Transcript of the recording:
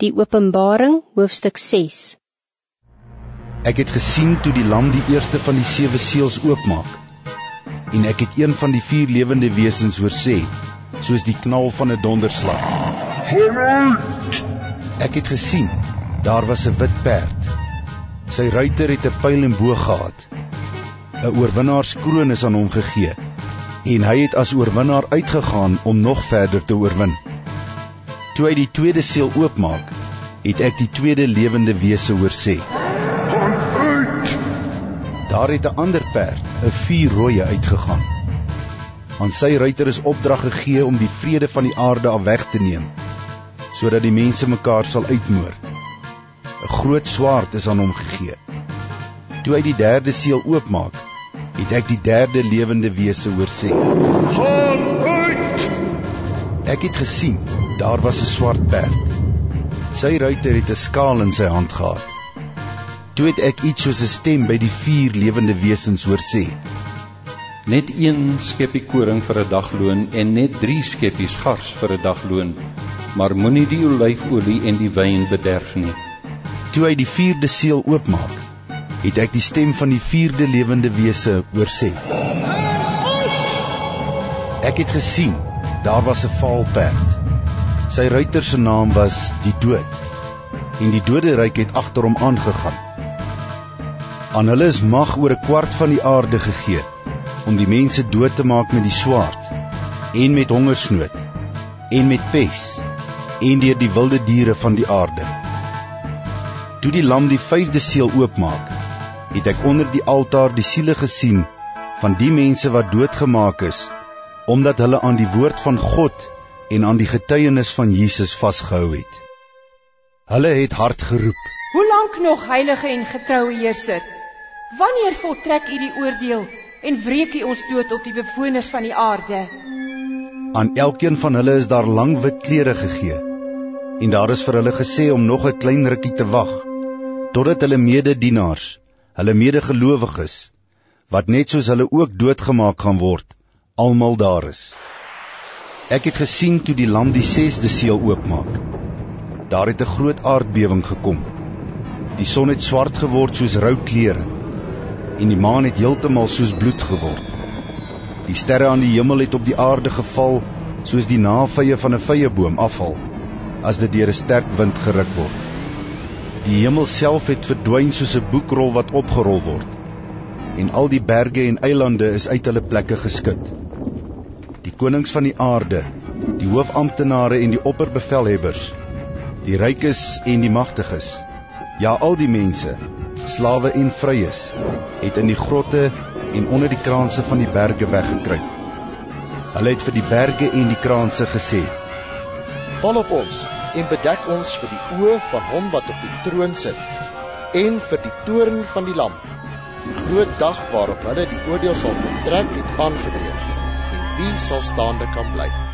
Die Openbaring hoofstuk 6 Ek het gesien toe die lam die eerste van die sewe seels oopmaak. En ek het een van die vier lewende wesens hoor sê, soos die knal van 'n donderslag. Gereed! Ek het gesien, daar was 'n wit perd. Sy ruiter het 'n pyl en boog gehad. 'n Oorwinnaarskroon is aan hom gegee en hy het as oorwinnaar uitgegaan om nog verder te oorwin. Toe hy die tweede seël oopmaak, het ek die tweede lewende wese hoor sê: Gaan uit! Daar het 'n ander perd, 'n vuur rooie uitgegaan. Aan sy ruiter is opdrag gegee om die vrede van die aarde af weg te neem, sodat die mense mekaar sal uitmoor. 'n Groot swaard is aan hom gegee. Toe hy die derde seël oopmaak, het ek die derde lewende wese hoor sê: Gaan uit! Ek het gesien daar was 'n swart perd. Sy ruiter het 'n skaal in sy hand gehad. Toe het ek iets soos 'n stem by die vier lewende wesens hoor sê: Net een skeppie koring vir 'n dagloon en net 3 skeppies gars vir 'n dagloon. Maar moenie die olyfolie en die wyn bederf nie. Toe hy die vierde seël oopmaak, het ek die stem van die vierde lewende wese hoor sê: Ek het gesien daar was 'n vaalperd. Sy ruiter se naam was die dood. En die doderyk het agter hom aangegaan. Aan hulle is mag oor 'n kwart van die aarde gegee om die mense dood te maak met die swaard en met hongersnood en met pes en deur die wilde diere van die aarde. Toe die lam die vyfde seël oopmaak, het ek onder die altaar die siele gesien van die mense wat doodgemaak is omdat hulle aan die woord van God en aan die getuienis van Jesus vasgehou het. Hulle het hard geroep: Hoe lank nog, heilige en getroue heerser? Wanneer voltrek u die oordeel en wreek u ons dood op die bewoners van die aarde? Aan elkeen van hulle is daar lang wit klere gegee. En daar is vir hulle gesê om nog 'n klein rukkie te wag totdat hulle mededienaars, hulle medegelowiges, wat net soos hulle ook doodgemaak gaan word, almal daar is. Ek het gesien toe die lam die 6de seël oopmaak. Daar het 'n groot aardbewing gekom. Die son het swart geword soos rou klere en die maan het heeltemal soos bloed geword. Die sterre aan die hemel het op die aarde geval soos die navye van 'n vyeboom afval as dit deur 'n sterk wind geruk word. Die hemel self het verdwyn soos 'n boekrol wat opgerol word en al die berge en eilande is uit hulle plekke geskud. Die konings van die aarde, die hoofamptenare en die opperbevelhebbers, die rykes en die magtiges, ja al die mense, slawe en vryes, het in die grotte en onder die kraanse van die berge weggekruip. Hulle het vir die berge en die kraanse gesê: Val op ons en bedek ons vir die oë van hom wat op die troon sit en vir die toorn van die lam. Die groot dag waarop hulle die oordeel sal voltrek het aangebreek. Wie sal staande kan bly?